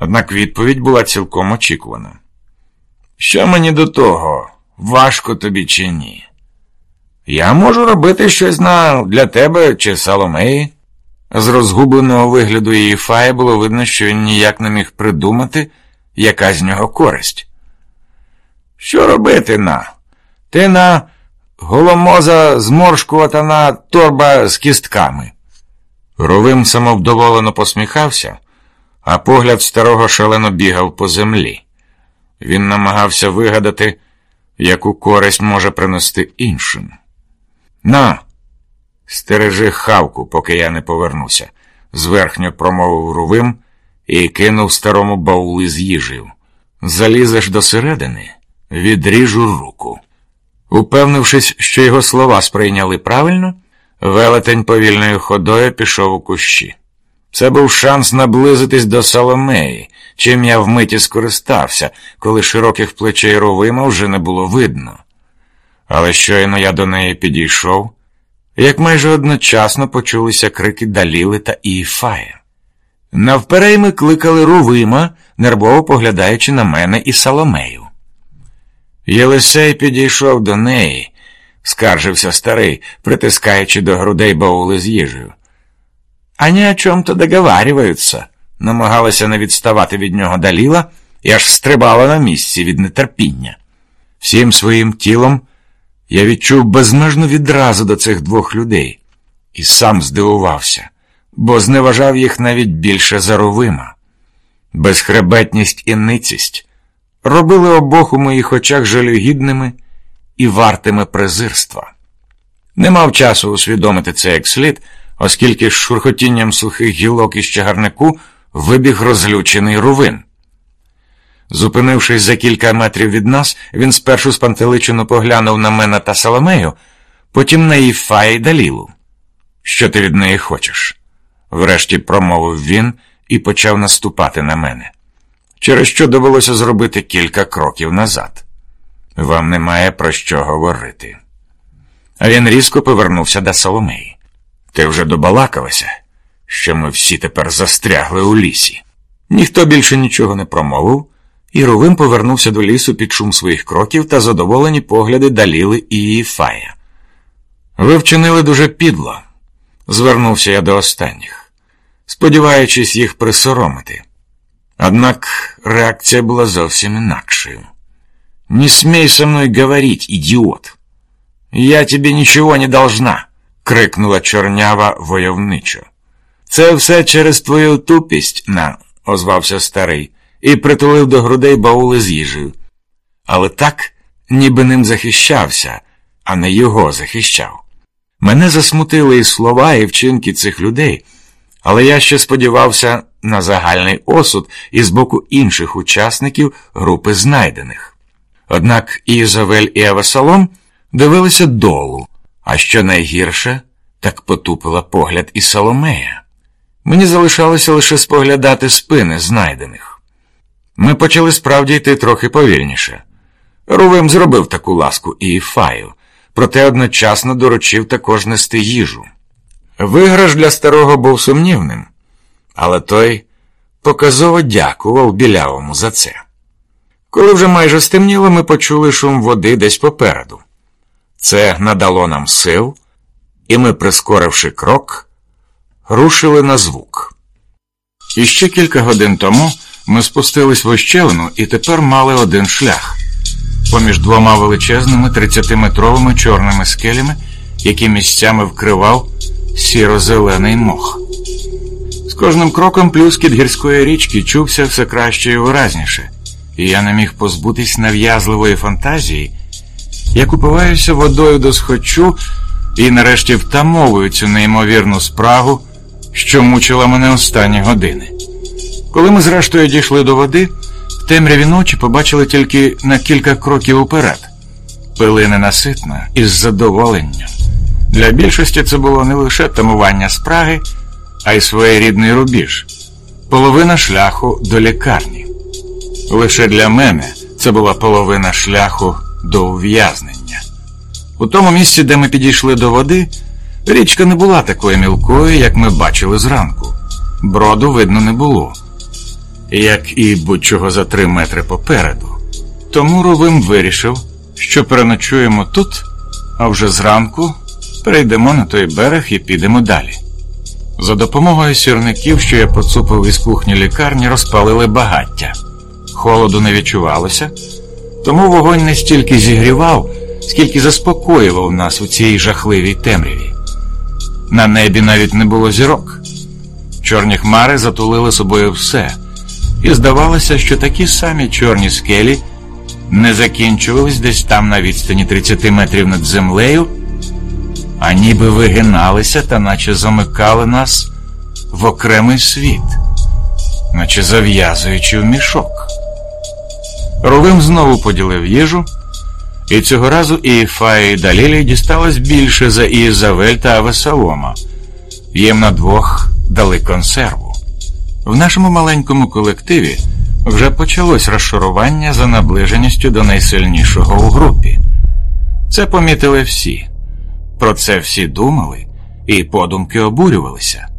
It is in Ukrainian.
Однак відповідь була цілком очікувана. Що мені до того, важко тобі чи ні? Я можу робити щось на для тебе чи Соломеї. З розгубленого вигляду її фая було видно, що він ніяк не міг придумати, яка з нього користь. Що робити на? Ти на голомоза зморшкуватана торба з кістками. Ровим самовдоволено посміхався, а погляд старого шалено бігав по землі. Він намагався вигадати, яку користь може принести іншим. На, стережи хавку, поки я не повернуся, зверхньо промовив Рувим і кинув старому баули з їжею. Залізеш до середини, відріжу руку. Упевнившись, що його слова сприйняли правильно, велетень повільною ходою пішов у кущі. Це був шанс наблизитись до Соломеї, чим я вмиті скористався, коли широких плечей Ровима вже не було видно. Але щойно я до неї підійшов, як майже одночасно почулися крики Даліли та Іфая. Навперейми кликали Рувима, нервово поглядаючи на мене і Соломею. Єлисей підійшов до неї, скаржився старий, притискаючи до грудей баули з їжею. Ані о чому-то договарюються, намагалася не відставати від нього Даліла і аж стрибала на місці від нетерпіння. Всім своїм тілом я відчув безмежну відразу до цих двох людей і сам здивувався, бо зневажав їх навіть більше за Ровима. Безхребетність і ницість робили обох у моїх очах жалюгідними і вартими презирства. Не мав часу усвідомити це як слід, оскільки з шурхотінням сухих гілок із чагарнику вибіг розлючений рувин. Зупинившись за кілька метрів від нас, він спершу спантеличено поглянув на мене та Соломею, потім на Іфа і Далілу. Що ти від неї хочеш? врешті промовив він і почав наступати на мене, через що довелося зробити кілька кроків назад. Вам немає про що говорити. А він різко повернувся до Соломеї. Ти вже добалакалася, що ми всі тепер застрягли у лісі. Ніхто більше нічого не промовив, і Рувим повернувся до лісу під шум своїх кроків та задоволені погляди Даліли і її фая. Ви вчинили дуже підло, звернувся я до останніх, сподіваючись їх присоромити. Однак реакція була зовсім інакшою. «Не смей со мной говорить, идиот! Я тебе нічого не должна!» — крикнула чорнява войовничо. Це все через твою тупість, на, озвався старий, і притулив до грудей баули з їжею. Але так, ніби ним захищався, а не його захищав. Мене засмутили і слова, і вчинки цих людей, але я ще сподівався на загальний осуд із боку інших учасників групи знайдених. Однак Ізавель і Авесалом дивилися долу, а що найгірше, так потупила погляд і Соломея. Мені залишалося лише споглядати спини знайдених. Ми почали справді йти трохи повільніше. Рувим зробив таку ласку і фаю, проте одночасно доручив також нести їжу. Виграш для старого був сумнівним, але той показово дякував білявому за це. Коли вже майже стемніло, ми почули шум води десь попереду. Це надало нам сил, і ми, прискоривши крок, рушили на звук. І ще кілька годин тому ми спустились в ощелину і тепер мали один шлях поміж двома величезними 30-метровими чорними скелями, які місцями вкривав сіро-зелений мох. З кожним кроком плюскіт гірської річки чувся все краще і виразніше, і я не міг позбутись нав'язливої фантазії. Я купуваюся водою до схочу і нарешті втамовую цю неймовірну спрагу, що мучила мене останні години. Коли ми зрештою дійшли до води, в темряві ночі побачили тільки на кілька кроків уперед. Пили ненаситно і з задоволенням. Для більшості це було не лише тамування спраги, а й своєрідний рубіж, половина шляху до лікарні. Лише для мене це була половина шляху до ув'язнення. У тому місці, де ми підійшли до води, річка не була такою мілкою, як ми бачили зранку. Броду видно не було. як і будь-чого за три метри попереду. Тому Рувим вирішив, що переночуємо тут, а вже зранку перейдемо на той берег і підемо далі. За допомогою сірників, що я поцупив із кухні лікарні, розпалили багаття. Холоду не відчувалося, тому вогонь не стільки зігрівав, скільки заспокоював нас у цій жахливій темряві. На небі навіть не було зірок. Чорні хмари затулили собою все, і здавалося, що такі самі чорні скелі не закінчувались десь там на відстані 30 метрів над землею, а ніби вигиналися та наче замикали нас в окремий світ, наче зав'язуючи в мішок. Рувим знову поділив їжу, і цього разу і Далілі дісталось більше за Ізавель та Авесалома. Їм на двох дали консерву. В нашому маленькому колективі вже почалось розшарування за наближеністю до найсильнішого у групі. Це помітили всі. Про це всі думали і подумки обурювалися.